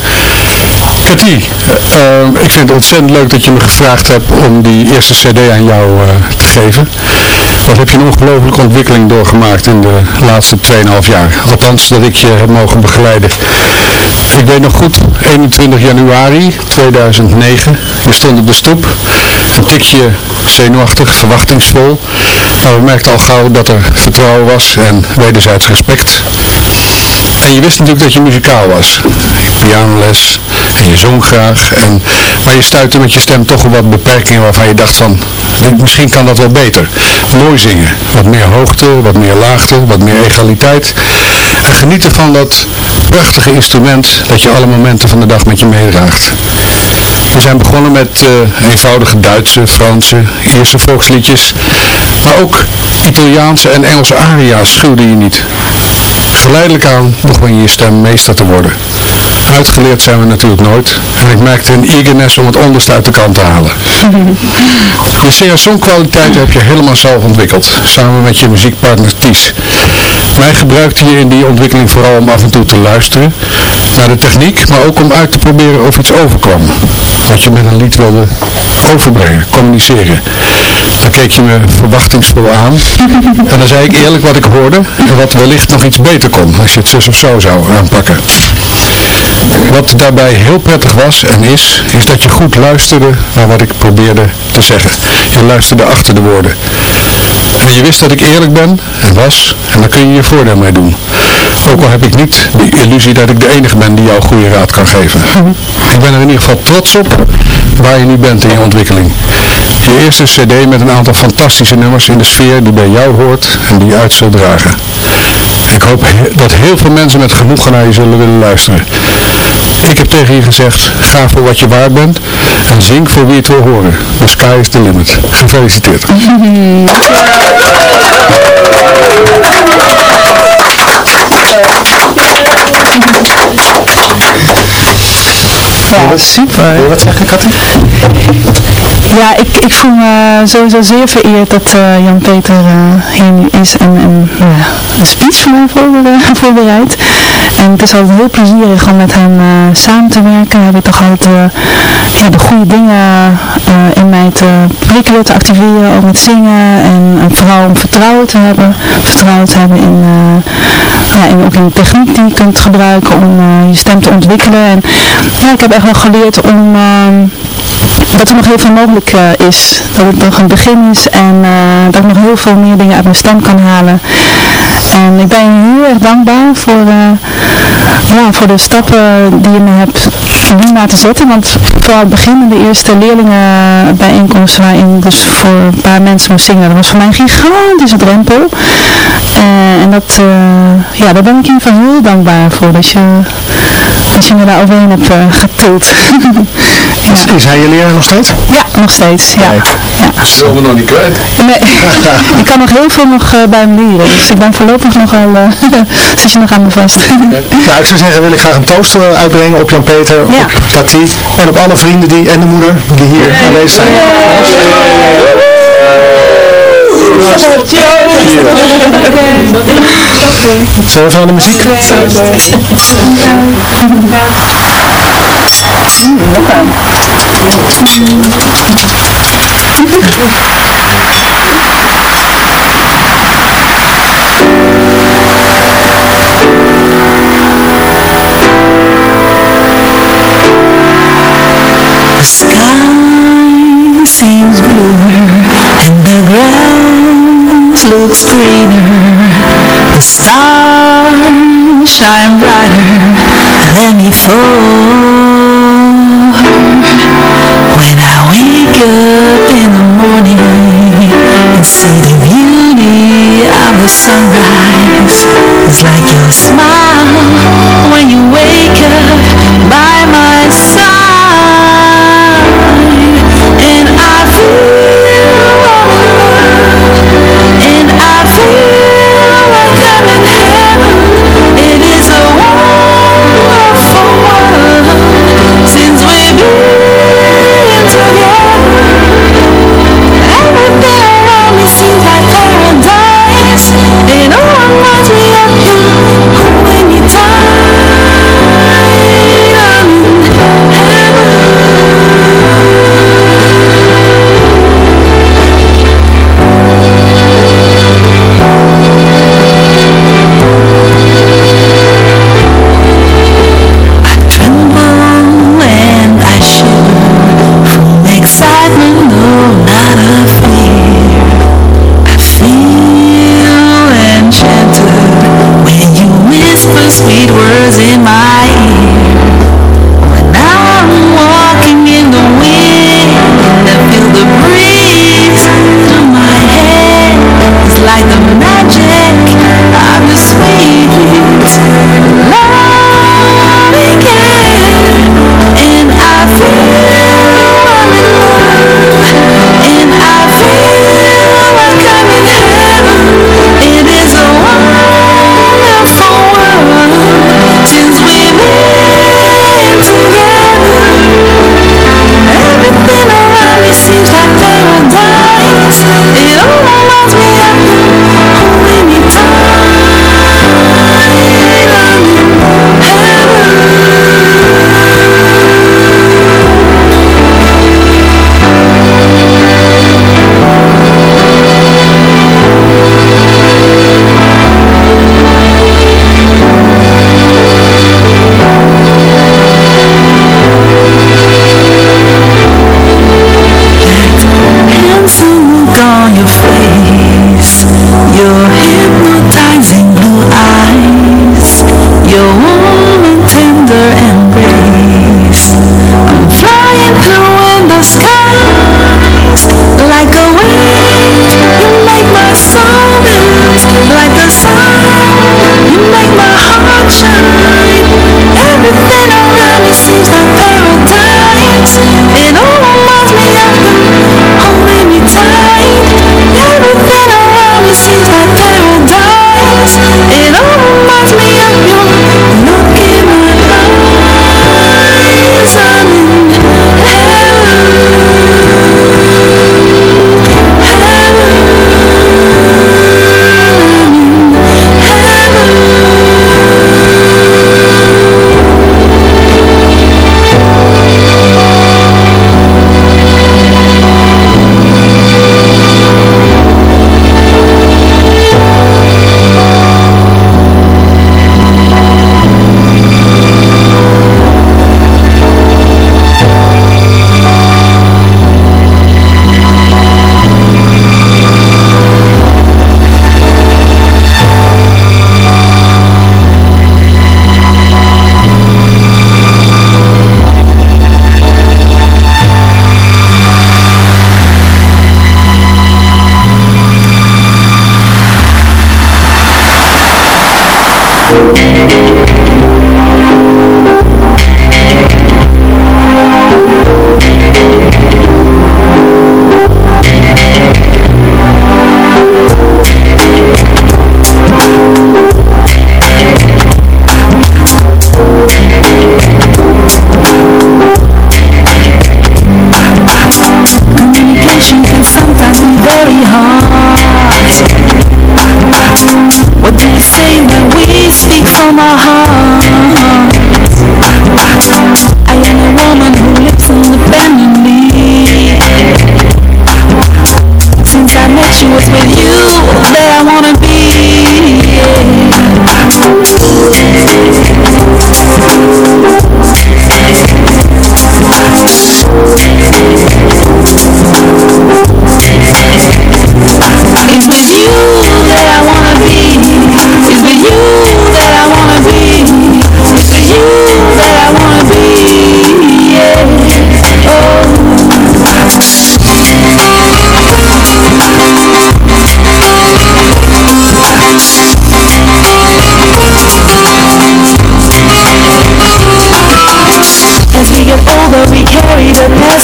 Speaker 8: Cathy, eh, eh, ik vind het ontzettend leuk dat je me gevraagd hebt om die eerste cd aan jou eh, te geven. Wat heb je een ongelofelijke ontwikkeling doorgemaakt in de laatste 2,5 jaar. Althans, dat ik je heb mogen begeleiden. Ik weet nog goed, 21 januari 2009. Je stond op de stoep. Een tikje zenuwachtig, verwachtingsvol. Maar we merkten al gauw dat er vertrouwen was en wederzijds respect. En je wist natuurlijk dat je muzikaal was. Pianoles en je zong graag. En, maar je stuitte met je stem toch op wat beperkingen waarvan je dacht van, misschien kan dat wel beter. Mooi zingen. Wat meer hoogte, wat meer laagte, wat meer egaliteit. En genieten van dat prachtige instrument dat je alle momenten van de dag met je meedraagt. We zijn begonnen met eh, eenvoudige Duitse, Franse, Ierse volksliedjes. Maar ook Italiaanse en Engelse aria's schuwde je niet. Geleidelijk aan begon je je stem meester te worden. Uitgeleerd zijn we natuurlijk nooit. En ik merkte een eagerness om het onderste uit de kant te halen. Je CR-songkwaliteiten heb je helemaal zelf ontwikkeld. Samen met je muziekpartner Ties. Mij gebruikte je in die ontwikkeling vooral om af en toe te luisteren naar de techniek, maar ook om uit te proberen of iets overkwam. Wat je met een lied wilde overbrengen, communiceren. Keek je me verwachtingsvol aan. En dan zei ik eerlijk wat ik hoorde en wat wellicht nog iets beter kon als je het zus of zo zou aanpakken. Wat daarbij heel prettig was en is, is dat je goed luisterde naar wat ik probeerde te zeggen. Je luisterde achter de woorden. Je wist dat ik eerlijk ben en was, en daar kun je je voordeel mee doen. Ook al heb ik niet de illusie dat ik de enige ben die jou goede raad kan geven. Ik ben er in ieder geval trots op waar je nu bent in je ontwikkeling. Je eerste cd met een aantal fantastische nummers in de sfeer die bij jou hoort en die je uit zult dragen. Ik hoop dat heel veel mensen met genoegen naar je zullen willen luisteren. Ik heb tegen je gezegd, ga voor wat je waard bent en zing voor wie het wil horen. The sky is the limit. Gefeliciteerd.
Speaker 4: Ja, super.
Speaker 3: Wil je wat zeggen, Katty?
Speaker 4: Ja, ik, ik voel me sowieso zeer vereerd dat eh, Jan-Peter eh, hier nu is en, en nou ja, een speech voor mij voorbereidt. En het is altijd heel plezierig om met hem eh, samen te werken. Hij weet toch altijd eh, ja, de goede dingen eh, in mij te prikkelen, te activeren, ook met zingen. En, en vooral om vertrouwen te hebben. Vertrouwen te hebben in, eh, ja, in, ook in de techniek die je kunt gebruiken om eh, je stem te ontwikkelen. En ja, ik heb echt wel geleerd om... ehm, dat er nog heel veel mogelijk eh, is. Dat het nog een begin is en eh, dat ik nog heel veel meer dingen uit mijn stem kan halen. En ik ben heel erg dankbaar voor, eh, ja, voor de stappen die je me hebt nu laten zetten. Want vooral het begin, in de eerste leerlingenbijeenkomst waarin dus voor een paar mensen moest zingen, dat was voor mij een gigantische drempel. En dat, ja, daar ben ik in ieder geval heel dankbaar voor. Dat je, dat je me daar overheen hebt eh, getild. ja.
Speaker 3: Is, is hij je leraar nog steeds?
Speaker 4: Ja, nog steeds. Ja. ja.
Speaker 9: Zullen we nog niet kwijt?
Speaker 4: Nee, ik kan nog heel veel nog eh, bij hem leren. Dus ik ben voorlopig nogal, eh zit je nog aan me vast.
Speaker 3: Nou, ik zou zeggen, wil ik graag een toast uitbrengen op Jan-Peter,
Speaker 4: Ja.
Speaker 3: op Tati en op alle vrienden die, en de moeder die hier aanwezig zijn. Even aan de muziek?
Speaker 2: The sky seems the grass looks greener. The stars shine brighter than before. When I wake up in the morning and see the beauty of the sunrise, it's like your smile when you wake up by my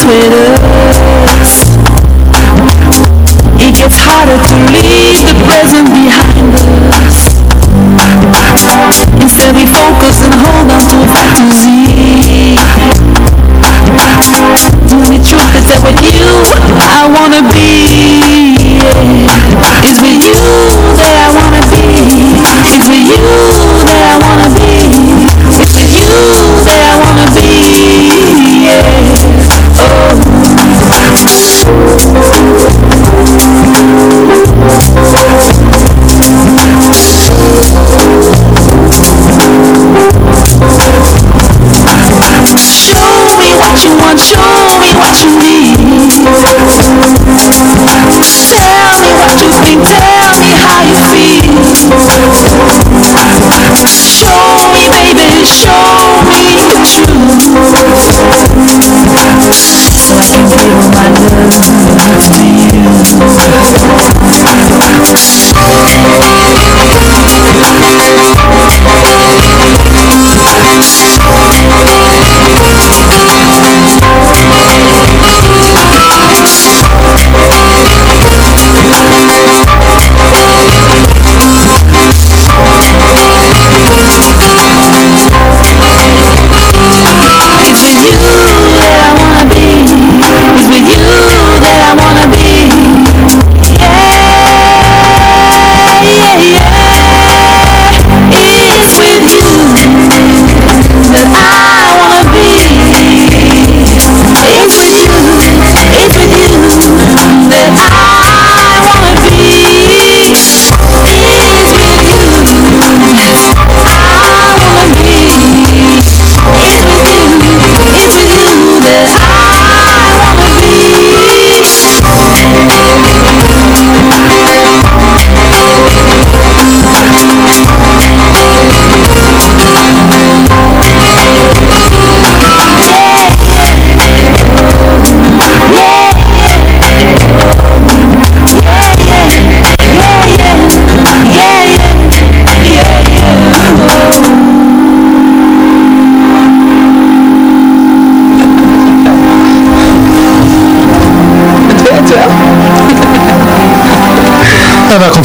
Speaker 2: us. It gets harder to leave the present behind us. Instead we focus and hold on to a fantasy. The only truth is that with you, I wanna be.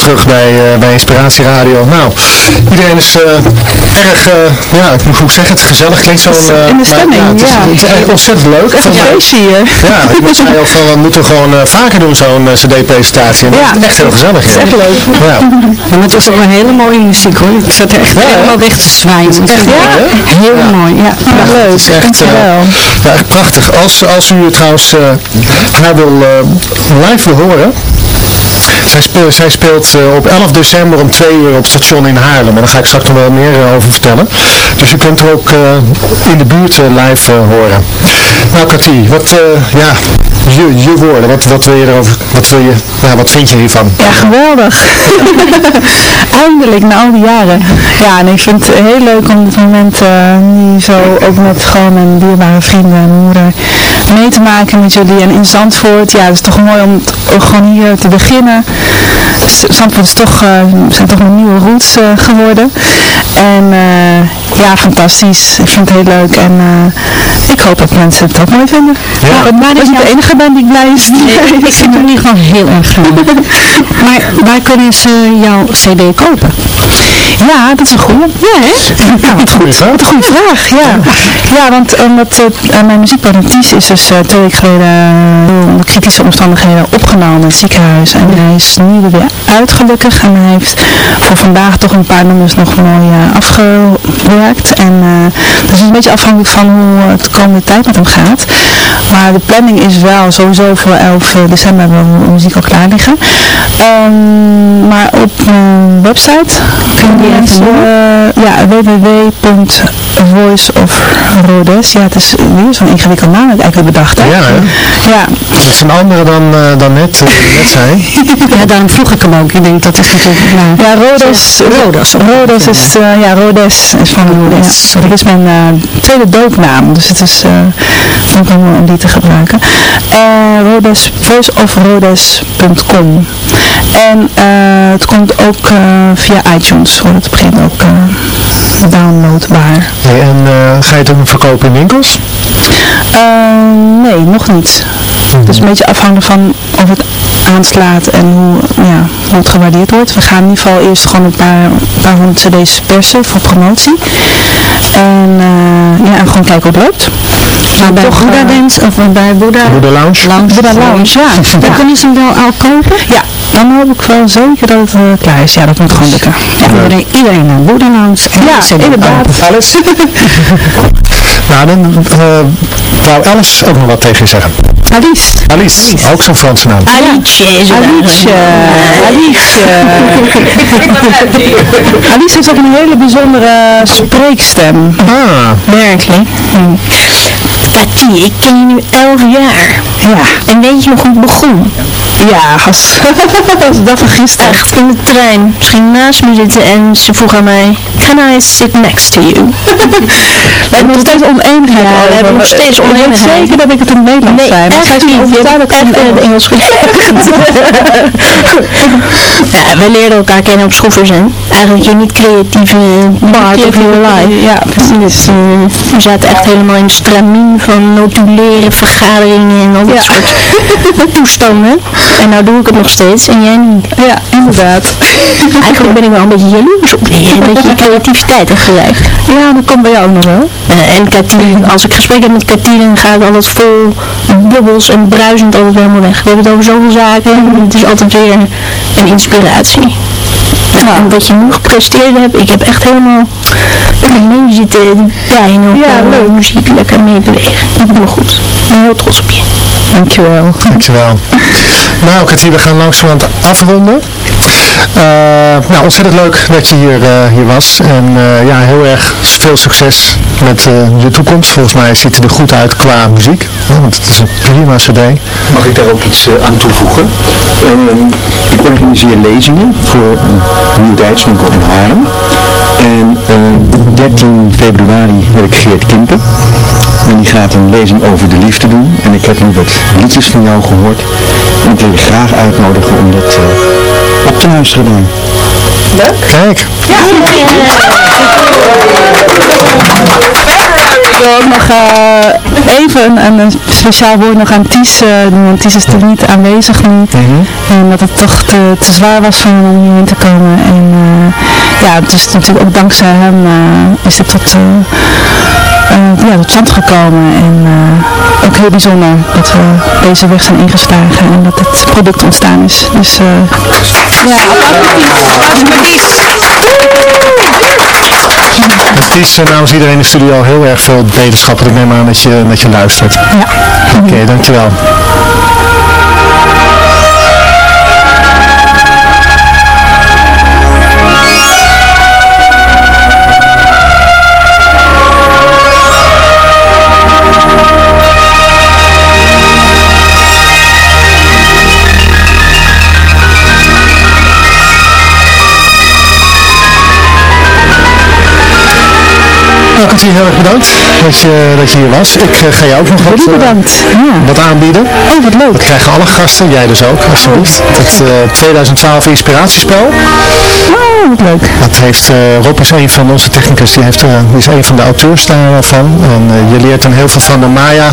Speaker 3: Terug bij, eh, bij Inspiratie Radio. Nou, iedereen is eh, erg, eh, ja, ik moet hoe zeggen, het gezellig klinkt zo.
Speaker 4: In de stemming,
Speaker 3: het is,
Speaker 4: ja.
Speaker 3: Het is eigenlijk ontzettend leuk.
Speaker 4: Echt een feestje hier.
Speaker 3: Ja, ik zei al van, we moeten gewoon vaker doen zo'n cd-presentatie.
Speaker 4: Ja.
Speaker 3: is echt heel gezellig.
Speaker 4: Dat is echt leuk.
Speaker 3: Ja.
Speaker 5: En het was ook een hele mooie muziek hoor. Ik zat er echt
Speaker 3: Ja,
Speaker 5: helemaal dicht te zwijmen.
Speaker 3: Echt
Speaker 4: Ja?
Speaker 5: Heel mooi, ja.
Speaker 4: Leuk.
Speaker 3: het is echt, ja, echt prachtig. Als, als u het trouwens haar wil, live wil horen, zij speelt, zij speelt eh, op 11 december om 2 uur op station in Haarlem. En daar ga ik straks nog wel meer eh, over vertellen. Dus u kunt er ook eh, in de buurt live horen. Nou Cathy, wat, ja, je, je woorden, wat, wat wil je erover, wat, wil je, ja, wat vind je hiervan?
Speaker 4: Ja, geweldig. Eindelijk, na al die jaren. Ja, en ik vind het heel leuk om dit moment nu zo ook met gewoon mijn dierbare vrienden en moeder mee te maken met jullie. En in Zandvoort, ja, het is toch mooi om, gewoon hier te beginnen. Zandvoort is toch, eh, zijn toch mijn nieuwe roots eh, geworden. En eh, ja, fantastisch. Ik vind het heel leuk. En eh, ik hoop dat mensen het ook mooi vinden.
Speaker 3: Ja.
Speaker 4: maar ik ben de enige ben die blij is.
Speaker 6: ik vind hem in ieder geval heel erg leuk. maar waar kunnen ze jouw cd kopen?
Speaker 4: Ja, dat is een goede. Ja, hè?
Speaker 3: Goeie vraag.
Speaker 4: Wat een goede vraag, ja. Ja, want omdat eh, mijn muziekpartner Ties is dus eh, twee weken geleden eh, onder kritische omstandigheden opgenomen in het ziekenhuis. En hij is nu er weer uit gelukkig. En hij heeft voor vandaag toch een paar nummers nog mooi eh, afgewerkt. En eh dat is een beetje afhankelijk van hoe het de komende tijd met hem gaat. Maar de planning is wel sowieso voor 11 december hebben we muziek al klaar liggen. Ehm, maar op mijn website eh, ja, www.voiceofrodes. Ja, het is weer zo'n ingewikkeld naam heb ik eigenlijk bedacht. Hè?
Speaker 3: Ja, hè?
Speaker 4: Ja,
Speaker 3: Dat is een andere dan, eh, dan net, eh, net zei.
Speaker 6: Ja, daarom vroeg ik hem ook. Ik denk dat is natuurlijk... Ja,
Speaker 4: ja Rodes,
Speaker 6: Rodes.
Speaker 4: Rodes is, ja, Rodes is van Rodes. Ja, dat is mijn eh, tweede doopnaam, dus het is, eh vond ik wel mooi om die te gebruiken. Uh, Rodes, voiceofrodes.com En eh, het komt ook eh, via iTunes, wordt het moment ook eh, downloadbaar.
Speaker 3: En eh, ga je het ook verkopen in winkels?
Speaker 4: Eh, nee, nog niet. Het is een beetje afhankelijk van of het aanslaat en hoe, ja, hoe het gewaardeerd wordt. We gaan in ieder geval eerst gewoon een paar, een paar honderd cd's persen voor promotie. En, eh, ja, en gewoon kijken hoe het loopt.
Speaker 6: Maar bij
Speaker 4: toch,
Speaker 6: Buddha
Speaker 4: eh,
Speaker 6: Dance of bij Buddha...
Speaker 3: Boeddha Lounge?
Speaker 6: Lounge.
Speaker 4: Buddha Lounge, ja.
Speaker 6: Dan kunnen ze hem wel al kopen.
Speaker 4: Ja, dan hoop ik wel zeker dat het eh, klaar is. Ja, dat moet gewoon lukken.
Speaker 6: Ja, iedereen, iedereen naar Buddha Lounge. en
Speaker 4: Ja, inderdaad.
Speaker 3: Alice? nou, dan uh, wou Alice ook nog wat tegen je zeggen.
Speaker 4: Alice.
Speaker 3: Alice, ook zo'n Franse naam.
Speaker 6: Alice is het
Speaker 4: Alice.
Speaker 6: eigenlijk.
Speaker 4: Alice. Alice heeft ook een hele bijzondere spreekstem.
Speaker 3: Ah,
Speaker 6: Werkelijk. Kati, ik ken je nu 11 jaar.
Speaker 4: Ja.
Speaker 6: En weet je nog hoe het begon?
Speaker 4: Ja, als dat van gisteren.
Speaker 6: Echt in de trein. Ze ging naast me zitten en ze vroeg aan mij, can I sit next to you?
Speaker 4: We hebben nog steeds oneenigheid
Speaker 6: Ja, we hebben nog steeds
Speaker 4: Ik weet
Speaker 6: oneenigheid.
Speaker 4: zeker dat ik het in het Nederlands
Speaker 6: Nee.
Speaker 4: Maar
Speaker 6: echt niet. Je hebt echt
Speaker 4: in het Engels
Speaker 6: ja, wij leerden elkaar kennen op schroevers en eigenlijk je niet creatieve part of your life.
Speaker 4: Ja, precies.
Speaker 6: Uh, we zaten echt helemaal in de stramien van notuleren, vergaderingen en al dat soort toestanden. En nou doe ik het nog steeds en jij niet.
Speaker 4: Ja, inderdaad.
Speaker 6: Eigenlijk ben ik wel een beetje jaloers op je, dat je creativiteit hebt gereikt.
Speaker 4: Ja, dat komt bij jou ook nog wel.
Speaker 6: Uh, en Katien, als ik gesprek heb met Katien, dan gaat altijd vol bubbels en bruisend altijd helemaal weg. We hebben het over zoveel zaken en het is altijd weer een inspiratie. En wat je nu gepresteerd hebt, ik heb echt helemaal mee zitten pijn op
Speaker 4: Ja,
Speaker 6: eh,
Speaker 4: leuk.
Speaker 6: muziek, lekker meebewegen. Doet me goed. Ik ben heel trots op je.
Speaker 4: Dankjewel.
Speaker 3: dankjewel. Nou, Katie, we gaan langzamerhand afronden. Eh, nou, ontzettend leuk dat je hier, eh, hier was. En eh, ja, heel erg veel succes met eh, je toekomst. Volgens mij ziet het er goed uit qua muziek. Want het is een prima cd.
Speaker 10: Mag ik daar ook iets aan toevoegen? Ehm, ik organiseer lezingen voor een Nieuw Duitswinkel in Haarlem. En ehm, 13 februari heb ik Geert Kimpen. En die gaat een lezing over de liefde doen. En ik heb nu wat liedjes van jou gehoord. En ik wil je graag uitnodigen om dat eh, op te luisteren dan.
Speaker 3: Kijk,
Speaker 4: Ik wil ook nog eh, even een, een speciaal woord nog aan Ties eh, doen, want Ties is er niet aanwezig nu. En dat het toch te, te zwaar was voor hem om hierheen te komen. En eh, ja, het is natuurlijk ook dankzij hem eh, is het tot, ja, tot stand gekomen. En eh, ook heel bijzonder dat we deze weg zijn ingeslagen en dat het product ontstaan is. Dus eh, ja,
Speaker 3: het is eh, namens iedereen in de studio heel erg veel beterschap. Ik neem aan dat je, dat je luistert.
Speaker 4: ja.
Speaker 3: Oké, dankjewel. Katie, heel erg bedankt dat je, dat je hier was. Ik eh, ga jou ook nog wat, eh,
Speaker 4: bedankt. Ja.
Speaker 3: wat aanbieden.
Speaker 4: Oh, wat leuk.
Speaker 3: Dat krijgen alle gasten, jij dus ook, alsjeblieft. Het eh, 2012 inspiratiespel.
Speaker 4: Oh, wat leuk.
Speaker 3: Dat heeft, eh, Rob is een van onze technicus, die, heeft, eh, die is een van de auteurs daarvan. En eh, je leert dan heel veel van de Maya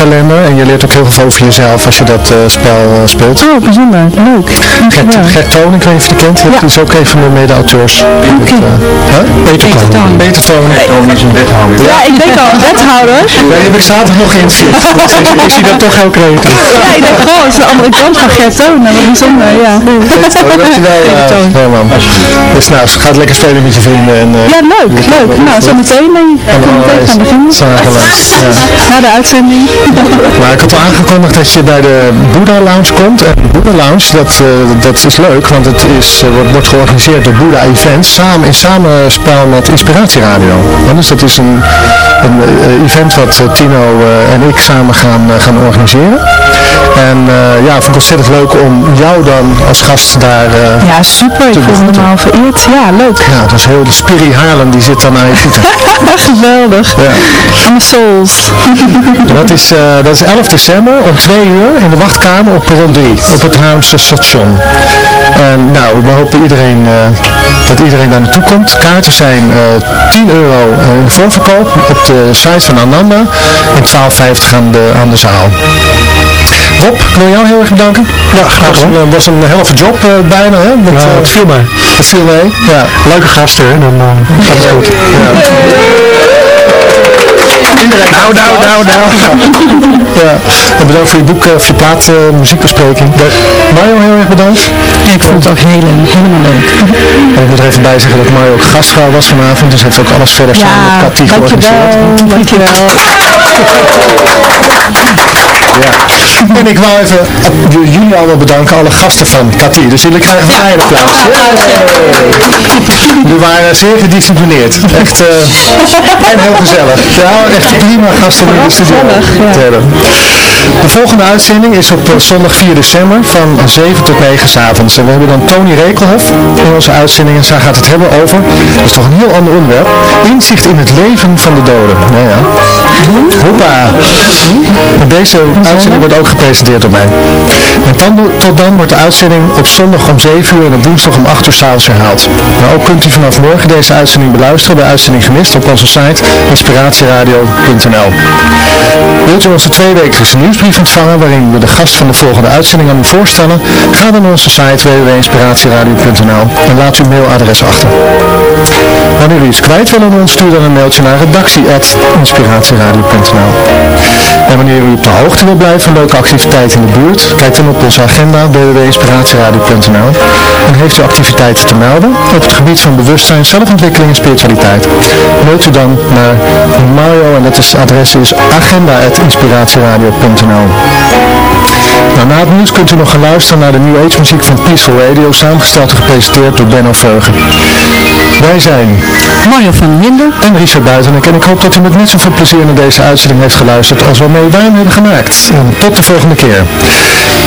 Speaker 3: kalender en je leert ook heel veel over jezelf als je dat eh, spel eh, speelt.
Speaker 4: Oh, bijzonder. Leuk.
Speaker 3: Gert,
Speaker 4: Dankjewel.
Speaker 3: Gert Toon, ik weet niet of je die kent, die
Speaker 4: Ja.
Speaker 3: is ook een van de mede-auteurs.
Speaker 4: Oké.
Speaker 3: Huh? Peter Toon. Peter Toon.
Speaker 10: Toon is een wethouder.
Speaker 4: Ja, ik denk al, wethouder.
Speaker 3: Daar heb ik zaterdag nog in zitten. Dus ik zie dat toch heel creatief.
Speaker 4: Ja, ik denk, oh, het is de andere kant van Gert Toon. Nou, Wat bijzonder, ja.
Speaker 3: Dankjewel, uh, Herman. Dus nou, ga het lekker spelen met je vrienden. En, eh,
Speaker 4: Ja, leuk, leuk. Nou, zo meteen denk ik. Kunnen we meteen gaan beginnen.
Speaker 3: Ja.
Speaker 4: Na de uitzending.
Speaker 3: Maar ik had al aangekondigd dat je bij de Buddha Lounge komt. En Buddha Lounge, dat, eh, dat is leuk, want het is, eh, wordt, georganiseerd door Buddha Events samen, in samenspel met Inspiratieradio. Ja, dus dat is een, een eh, event wat Tino en ik samen gaan, gaan organiseren. En ja, ik vond het ontzettend leuk om jou dan als gast daar...
Speaker 4: Ja, super. Ik voel me helemaal vereerd. Ja, leuk.
Speaker 3: ja, het was heel de Spiri Haarlem, die zit dan aan je voeten.
Speaker 4: Geweldig.
Speaker 3: Ja.
Speaker 4: I'm souls.
Speaker 3: Dat is, eh, dat is 11 december om 2 uur in de wachtkamer op perron 3, op het Haarlemse station. En nou, we hopen iedereen, eh, dat iedereen daar naartoe komt. Kaarten zijn eh 10 euro eh, in de voorverkoop op de site van Ananda en 12,50 aan de, aan de zaal. Rob, ik wil jou heel erg bedanken. Ja, graag gedaan. Het was een helft job bijna, hè?
Speaker 8: Nou,
Speaker 3: eh,
Speaker 8: het viel mij.
Speaker 3: dat viel mee. Ja.
Speaker 8: Leuke gasten, hè? Dan gaat het goed.
Speaker 3: Nou, nou, nou, nou. Ja, en bedankt voor je boek, uh, voor plaat, eh, muziekbespreking. Mario, heel erg bedankt.
Speaker 4: ik vond het ook heel, helemaal leuk.
Speaker 3: En ik moet er even bij zeggen dat Mario ook gastvrouw was vanavond, dus heeft ook alles verder samen met
Speaker 4: Ja,
Speaker 3: Cathy georganiseerd.
Speaker 4: dankjewel. Dankjewel.
Speaker 3: En ik wou even jullie allemaal bedanken, alle gasten van Cathy. Dus jullie krijgen een klein applaus. Jullie waren zeer gedisciplineerd. Echt, eh, en heel gezellig. Ja, echt prima gasten in de studio te hebben. De volgende uitzending is op eh, zondag 4 december van 7 tot 9 s avonds. En we hebben dan Tony Rekelhoff in onze uitzending. En zij gaat het hebben over, dat is toch een heel ander onderwerp, inzicht in het leven van de doden. Nou ja. Hoppa. En deze uitzending wordt ook gepresenteerd door mij. Dan, tot dan wordt de uitzending op zondag om 7 uur en op woensdag om 8 uur s'avonds herhaald. Maar ook kunt u vanaf morgen deze uitzending beluisteren bij Uitzending Gemist op onze site inspiratieradio.nl. Wilt u onze tweewekelijkse nieuwsbrief ontvangen waarin we de gast van de volgende uitzending aan u voorstellen? Ga dan naar onze site www.inspiratieradio.nl en laat uw mailadres achter. Wanneer u iets kwijt willen aan ons, stuur dan een mailtje naar redactie.inspiratieradio.nl En wanneer u op de hoogte wil blijven van leuke activiteiten in de buurt, kijk dan op onze agenda www.inspiratieradio.nl en heeft u activiteiten te melden op het gebied van bewustzijn, zelfontwikkeling en spiritualiteit. Mailt u dan naar Mario en dat is, adres is agenda.inspiratieradio.nl nou, na het nieuws kunt u nog gaan luisteren naar de New Age muziek van Peaceful Radio, samengesteld en gepresenteerd door Benno Veugen. Wij zijn
Speaker 1: Mario van Linden.
Speaker 3: en Richard Buitenek en ik hoop dat u met net zoveel plezier naar deze uitzending heeft geluisterd als waarmee wij hem hebben gemaakt. En tot de volgende keer.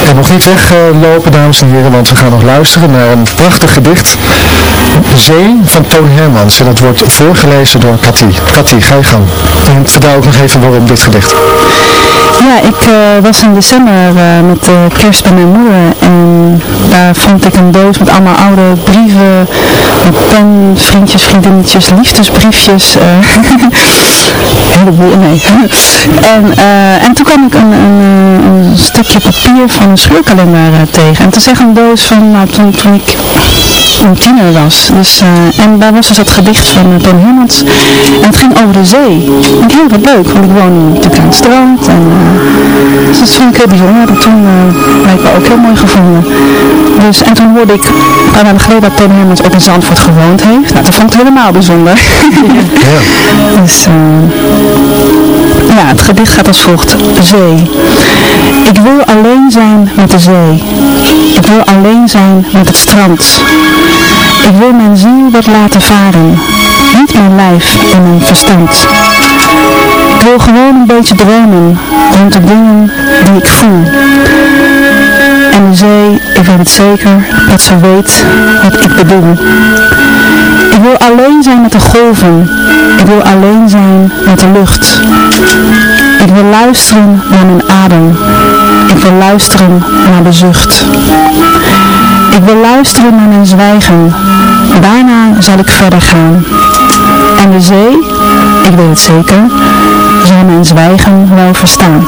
Speaker 3: En nog niet weglopen, dames en heren, want we gaan nog luisteren naar een prachtig gedicht. Zee van Toon Hermans. En dat wordt voorgelezen door Cathy. Cathy, ga je gang. En vertel ook nog even waarom dit gedicht.
Speaker 4: Ja, ik eh, was in december eh, met de kerst bij mijn moeder en daar vond ik een doos met allemaal oude brieven, met pen, vriendjes, vriendinnetjes, liefdesbriefjes, eh een heleboel, nee. en, en toen kwam ik een, een, een stukje papier van een scheurkalender tegen en is echt een doos van nou, toen, toen ik een tiener was. Dus, eh, en daar was dus dat gedicht van uh, Toon Hermans. En het ging over de zee. En heel wat leuk, want ik woon natuurlijk aan het strand. En, eh, dus dat vond ik heel bijzonder. Dat toen uh, ik ook heel mooi gevonden. Dus, en toen hoorde ik een paar maanden geleden dat Toon Hermans ook in Zandvoort gewoond heeft. Nou, dat vond ik helemaal bijzonder. dus, ja, het gedicht gaat als volgt. Zee. Ik wil alleen zijn met de zee. Ik wil alleen zijn met het strand. Ik wil mijn ziel wat laten varen, niet mijn lijf en mijn verstand. Ik wil gewoon een beetje dromen rond de dingen die ik voel. En de zee, ik weet het zeker, dat ze weet wat ik bedoel. Ik wil alleen zijn met de golven. Ik wil alleen zijn met de lucht. Ik wil luisteren naar mijn adem. Ik wil luisteren naar de zucht. Ik wil luisteren naar mijn zwijgen. Daarna zal ik verder gaan. En de zee, ik weet het zeker, zal mijn zwijgen wel verstaan.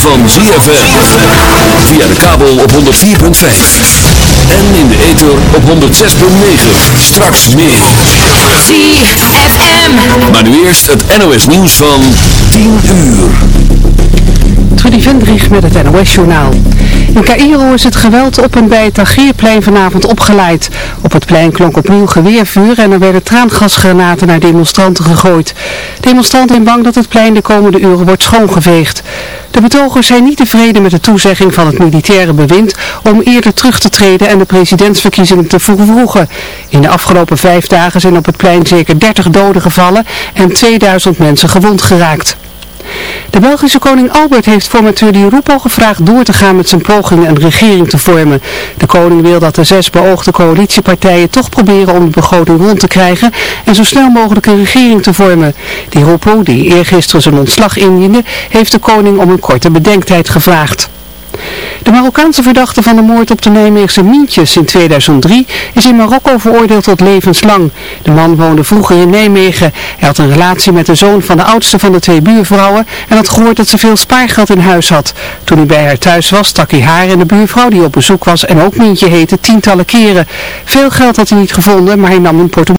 Speaker 9: Van ZFM. Via de kabel op 104.5. En in de ether op 106.9. Straks meer.
Speaker 11: ZFM.
Speaker 9: Maar nu eerst het NOS nieuws van 10 uur.
Speaker 1: Trudy Vendrich met het NOS-journaal. In Cairo is het geweld op en bij het Tahrirplein vanavond opgeleid. Op het plein klonk opnieuw geweervuur en er werden traangasgranaten naar demonstranten gegooid. Demonstranten zijn bang dat het plein de komende uren wordt schoongeveegd. De betogers zijn niet tevreden met de toezegging van het militaire bewind om eerder terug te treden en de presidentsverkiezingen te vervroegen. In de afgelopen vijf dagen zijn op het plein zeker 30 doden gevallen en 2000 mensen gewond geraakt. De Belgische koning Albert heeft formateur Di Rupo gevraagd door te gaan met zijn pogingen een regering te vormen. De koning wil dat de zes beoogde coalitiepartijen toch proberen om de begroting rond te krijgen en zo snel mogelijk een regering te vormen. Di Rupo, die eergisteren zijn ontslag indiende, heeft de koning om een korte bedenktijd gevraagd. De Marokkaanse verdachte van de moord op de Nijmeegse Mientjes in 2003 is in Marokko veroordeeld tot levenslang. De man woonde vroeger in Nijmegen. Hij had een relatie met de zoon van de oudste van de twee buurvrouwen en had gehoord dat ze veel spaargeld in huis had. Toen hij bij haar thuis was, stak hij haar en de buurvrouw die op bezoek was en ook Mientje heette tientallen keren. Veel geld had hij niet gevonden, maar hij nam een portemonnee.